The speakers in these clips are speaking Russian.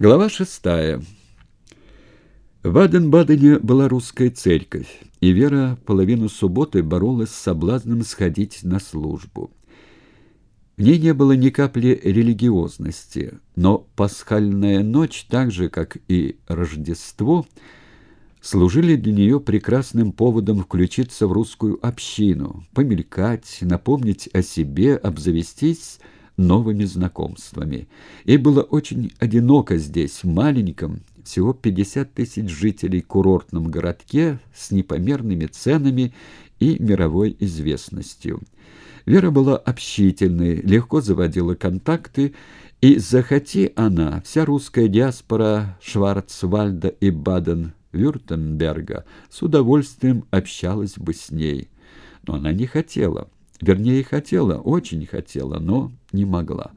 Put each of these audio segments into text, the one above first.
Глава шестая. В Баден-Бадене была русская церковь, и Вера половину субботы боролась с соблазном сходить на службу. В ней не было ни капли религиозности, но пасхальная ночь, так же, как и Рождество, служили для нее прекрасным поводом включиться в русскую общину, помелькать, напомнить о себе, обзавестись новыми знакомствами. Ей было очень одиноко здесь, в маленьком, всего 50 тысяч жителей курортном городке с непомерными ценами и мировой известностью. Вера была общительной, легко заводила контакты, и захоти она, вся русская диаспора Шварцвальда и Баден-Вюртемберга с удовольствием общалась бы с ней. Но она не хотела. Вернее, хотела, очень хотела, но не могла.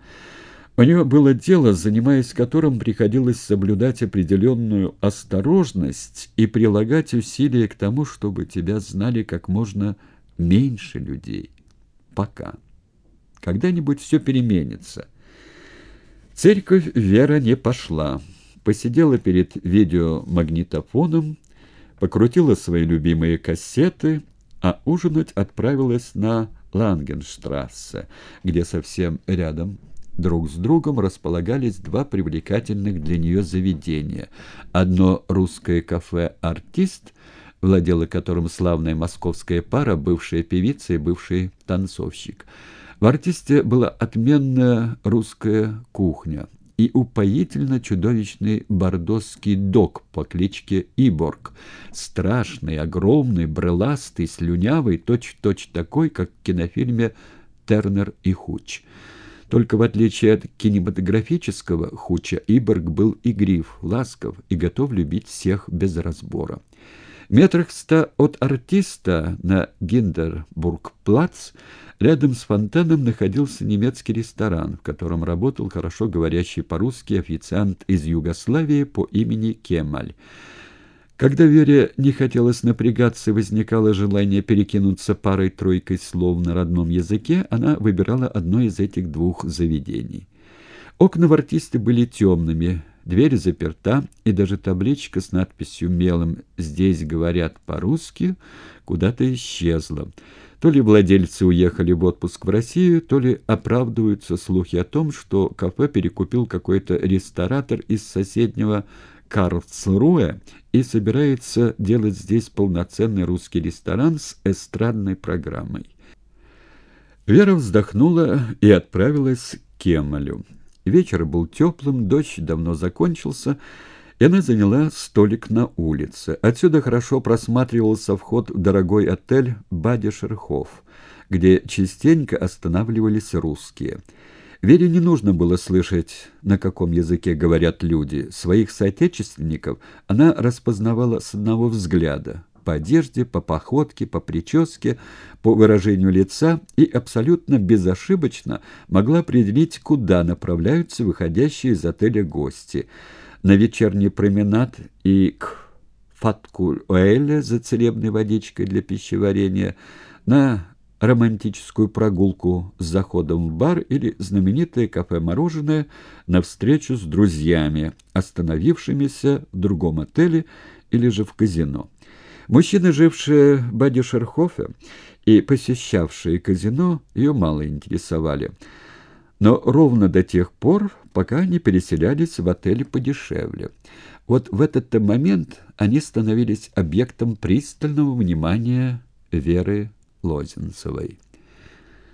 У нее было дело, занимаясь которым приходилось соблюдать определенную осторожность и прилагать усилия к тому, чтобы тебя знали как можно меньше людей. Пока. Когда-нибудь все переменится. церковь Вера не пошла. Посидела перед видеомагнитофоном, покрутила свои любимые кассеты, а ужинать отправилась на Лангенштрассе, где совсем рядом друг с другом располагались два привлекательных для нее заведения. Одно русское кафе «Артист», владела которым славная московская пара, бывшая певица и бывший танцовщик. В «Артисте» была отменная русская кухня – и упоительно чудовищный бордосский дог по кличке Иборг. Страшный, огромный, брыластый, слюнявый, точь-в-точь -точь такой, как в кинофильме «Тернер и Хуч». Только в отличие от кинематографического Хуча, Иборг был игрив, ласков и готов любить всех без разбора. Метрах ста от артиста на Гиндербург-плац Рядом с фонтаном находился немецкий ресторан, в котором работал хорошо говорящий по-русски официант из Югославии по имени Кемаль. Когда Вере не хотелось напрягаться возникало желание перекинуться парой-тройкой слов на родном языке, она выбирала одно из этих двух заведений. Окна в артисте были темными, дверь заперта, и даже табличка с надписью мелом «Здесь говорят по-русски» куда-то исчезла. То ли владельцы уехали в отпуск в Россию, то ли оправдываются слухи о том, что кафе перекупил какой-то ресторатор из соседнего Карлсруэ и собирается делать здесь полноценный русский ресторан с эстрадной программой. Вера вздохнула и отправилась к Кемалю. Вечер был теплым, дождь давно закончился, и она заняла столик на улице. Отсюда хорошо просматривался вход в дорогой отель «Бадишерхоф», где частенько останавливались русские. Вере не нужно было слышать, на каком языке говорят люди. Своих соотечественников она распознавала с одного взгляда по одежде, по походке, по прическе, по выражению лица и абсолютно безошибочно могла определить, куда направляются выходящие из отеля гости – на вечерний променад и к Фаткуль-Уэле за целебной водичкой для пищеварения, на романтическую прогулку с заходом в бар или знаменитое кафе-мороженое на встречу с друзьями, остановившимися в другом отеле или же в казино. Мужчины, жившие в Бадишерхофе и посещавшие казино, ее мало интересовали – но ровно до тех пор, пока они переселялись в отели подешевле. Вот в этот момент они становились объектом пристального внимания Веры Лозенцевой.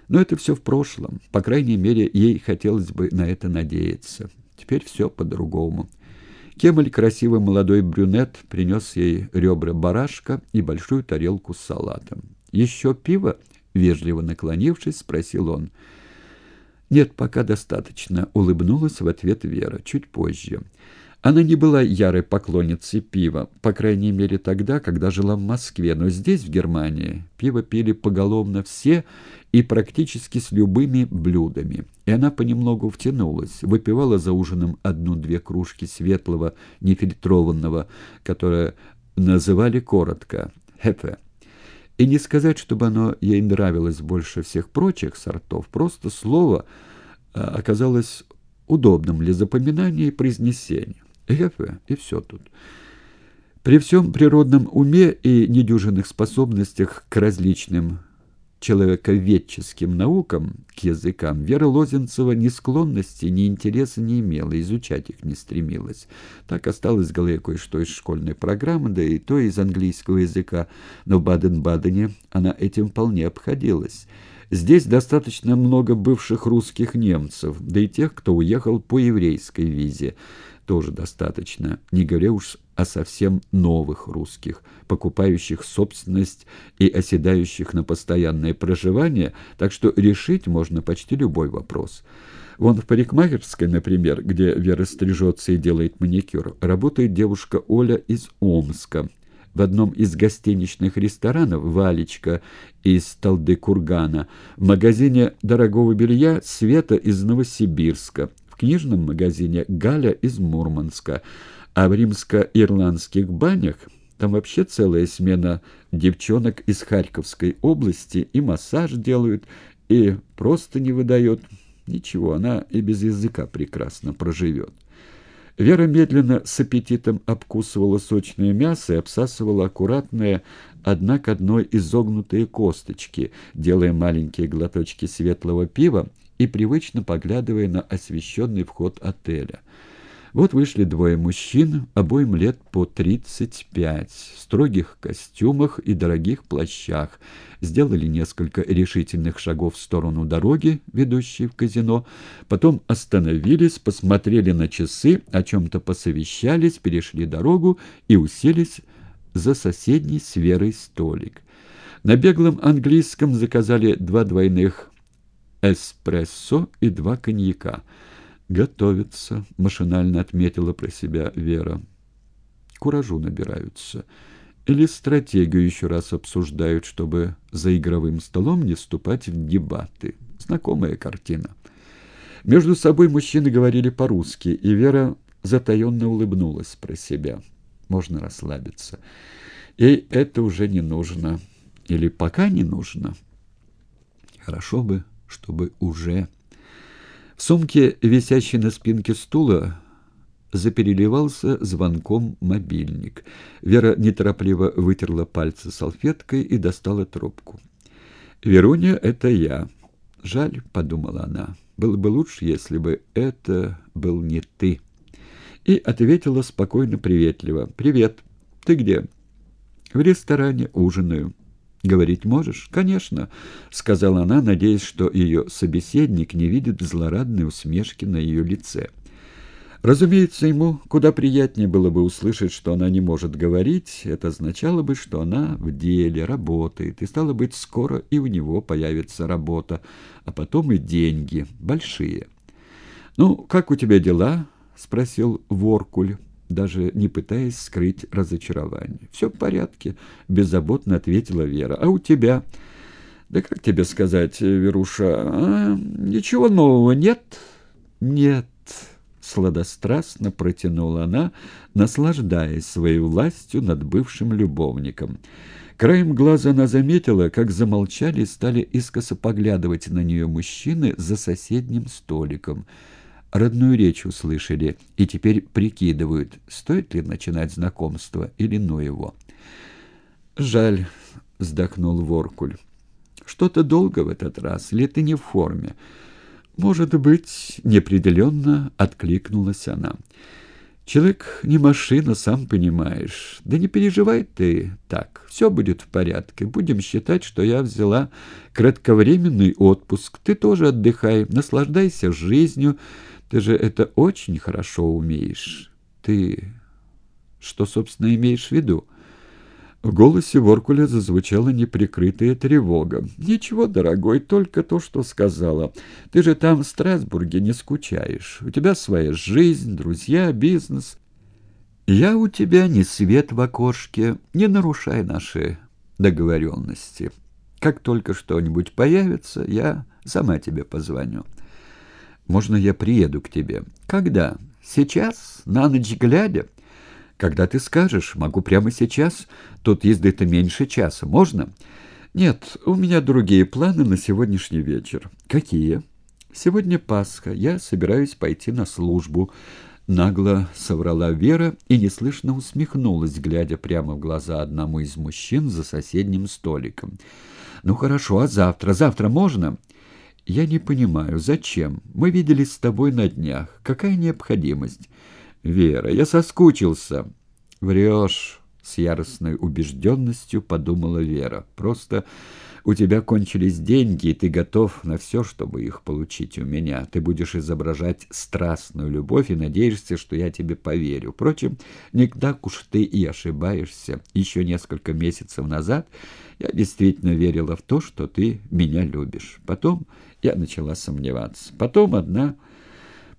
Но это все в прошлом. По крайней мере, ей хотелось бы на это надеяться. Теперь все по-другому. Кемаль, красивый молодой брюнет, принес ей ребра барашка и большую тарелку с салатом. «Еще пиво?» — вежливо наклонившись, спросил он — «Нет, пока достаточно», — улыбнулась в ответ Вера, чуть позже. Она не была ярой поклонницей пива, по крайней мере тогда, когда жила в Москве, но здесь, в Германии, пиво пили поголовно все и практически с любыми блюдами. И она понемногу втянулась, выпивала за ужином одну-две кружки светлого, нефильтрованного, которое называли коротко «хефе». И не сказать, чтобы оно ей нравилось больше всех прочих сортов, просто слово а, оказалось удобном для запоминания и произнесения. Эфе, и все тут. При всем природном уме и недюжинных способностях к различным человековедческим наукам, к языкам, Вера Лозенцева ни склонности, ни интереса не имела, изучать их не стремилась. Так осталось в голове кое-что из школьной программы, да и то из английского языка, но в Баден-Бадене она этим вполне обходилась. Здесь достаточно много бывших русских немцев, да и тех, кто уехал по еврейской визе тоже достаточно, не говоря уж о совсем новых русских, покупающих собственность и оседающих на постоянное проживание, так что решить можно почти любой вопрос. Вон в парикмахерской, например, где Вера стрижется и делает маникюр, работает девушка Оля из Омска. В одном из гостиничных ресторанов «Валечка» из Талды-Кургана, в магазине дорогого белья «Света» из Новосибирска – книжном магазине «Галя» из Мурманска, а в римско-ирландских банях там вообще целая смена девчонок из Харьковской области и массаж делают, и просто не выдает. Ничего, она и без языка прекрасно проживет. Вера медленно с аппетитом обкусывала сочное мясо и обсасывала аккуратные, одна к одной изогнутые косточки, делая маленькие глоточки светлого пива и привычно поглядывая на освещенный вход отеля. Вот вышли двое мужчин, обоим лет по тридцать пять, в строгих костюмах и дорогих плащах, сделали несколько решительных шагов в сторону дороги, ведущей в казино, потом остановились, посмотрели на часы, о чем-то посовещались, перешли дорогу и уселись за соседний с Верой столик. На беглом английском заказали два двойных эспрессо и два коньяка. «Готовятся», — машинально отметила про себя Вера. «Куражу набираются. Или стратегию еще раз обсуждают, чтобы за игровым столом не вступать в дебаты. Знакомая картина». Между собой мужчины говорили по-русски, и Вера затаенно улыбнулась про себя. Можно расслабиться. Ей это уже не нужно. Или пока не нужно. Хорошо бы чтобы уже... В сумке, висящей на спинке стула, запереливался звонком мобильник. Вера неторопливо вытерла пальцы салфеткой и достала трубку. «Веруня, это я. Жаль», — подумала она, — «было бы лучше, если бы это был не ты». И ответила спокойно приветливо. «Привет. Ты где?» «В ресторане ужинаю». «Говорить можешь?» «Конечно», — сказала она, надеясь, что ее собеседник не видит злорадной усмешки на ее лице. Разумеется, ему куда приятнее было бы услышать, что она не может говорить. Это означало бы, что она в деле, работает, и, стало быть, скоро и у него появится работа, а потом и деньги, большие. «Ну, как у тебя дела?» — спросил Воркуль даже не пытаясь скрыть разочарование. «Все в порядке», — беззаботно ответила Вера. «А у тебя?» «Да как тебе сказать, Веруша, а? ничего нового нет?» «Нет», — сладострастно протянула она, наслаждаясь своей властью над бывшим любовником. Краем глаза она заметила, как замолчали и стали искоса поглядывать на нее мужчины за соседним столиком — родную речь услышали и теперь прикидывают, стоит ли начинать знакомство или ну его. «Жаль», — вздохнул Воркуль. «Что-то долго в этот раз, или ты не в форме?» «Может быть», — неопределенно откликнулась она. «Человек не машина, сам понимаешь. Да не переживай ты так, все будет в порядке. Будем считать, что я взяла кратковременный отпуск. Ты тоже отдыхай, наслаждайся жизнью». Ты же это очень хорошо умеешь. Ты что, собственно, имеешь в виду?» В голосе Воркуля зазвучала неприкрытая тревога. «Ничего, дорогой, только то, что сказала. Ты же там, в Страсбурге, не скучаешь. У тебя своя жизнь, друзья, бизнес. Я у тебя не свет в окошке. Не нарушай наши договоренности. Как только что-нибудь появится, я сама тебе позвоню». Можно я приеду к тебе? Когда? Сейчас? На ночь глядя? Когда ты скажешь, могу прямо сейчас. Тут езды-то меньше часа. Можно? Нет, у меня другие планы на сегодняшний вечер. Какие? «Сегодня Пасха. Я собираюсь пойти на службу». Нагло соврала Вера и неслышно усмехнулась, глядя прямо в глаза одному из мужчин за соседним столиком. «Ну хорошо, а завтра? Завтра можно?» «Я не понимаю, зачем? Мы виделись с тобой на днях. Какая необходимость?» «Вера, я соскучился». «Врешь», — с яростной убежденностью подумала Вера. «Просто у тебя кончились деньги, и ты готов на все, чтобы их получить у меня. Ты будешь изображать страстную любовь и надеешься, что я тебе поверю. Впрочем, не так уж ты и ошибаешься. Еще несколько месяцев назад я действительно верила в то, что ты меня любишь. Потом я начала сомневаться. Потом одна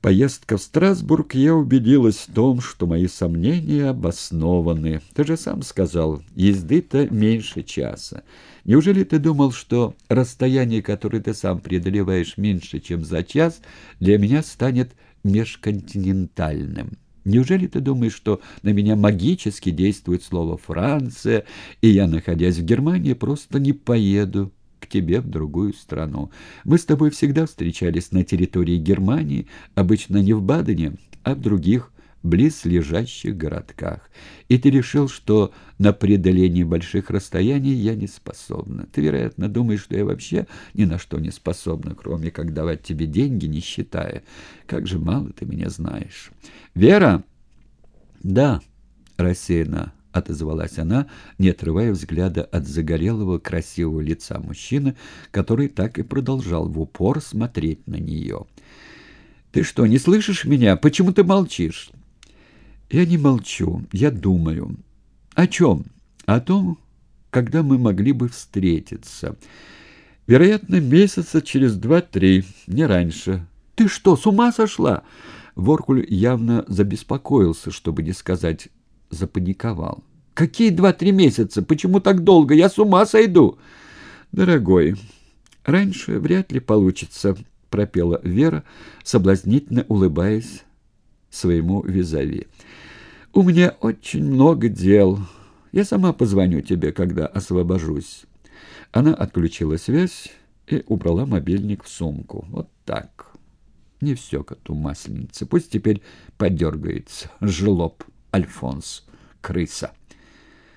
поездка в Страсбург, я убедилась в том, что мои сомнения обоснованы. Ты же сам сказал, езды-то меньше часа. Неужели ты думал, что расстояние, которое ты сам преодолеваешь меньше, чем за час, для меня станет межконтинентальным? Неужели ты думаешь, что на меня магически действует слово «Франция», и я, находясь в Германии, просто не поеду к тебе в другую страну. Мы с тобой всегда встречались на территории Германии, обычно не в Бадене, а в других близлежащих городках. И ты решил, что на преодоление больших расстояний я не способна. Ты, вероятно, думаешь, что я вообще ни на что не способна, кроме как давать тебе деньги, не считая. Как же мало ты меня знаешь. Вера? Да, рассеянно — отозвалась она, не отрывая взгляда от загорелого красивого лица мужчины, который так и продолжал в упор смотреть на нее. «Ты что, не слышишь меня? Почему ты молчишь?» «Я не молчу, я думаю». «О чем?» «О том, когда мы могли бы встретиться. Вероятно, месяца через два-три, не раньше». «Ты что, с ума сошла?» Воркуль явно забеспокоился, чтобы не сказать запаниковал. «Какие два-три месяца? Почему так долго? Я с ума сойду!» «Дорогой, раньше вряд ли получится», — пропела Вера, соблазнительно улыбаясь своему визави. «У меня очень много дел. Я сама позвоню тебе, когда освобожусь». Она отключила связь и убрала мобильник в сумку. Вот так. Не все коту масленицы. Пусть теперь подергается жлоб. Альфонс, крыса.